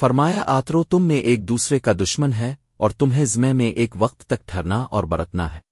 فرمایا، آترو، تم میں ایک دوسرے کا دشمن ہے اور تمہیں زمے میں ایک وقت تک ٹھہرنا اور برتنا ہے۔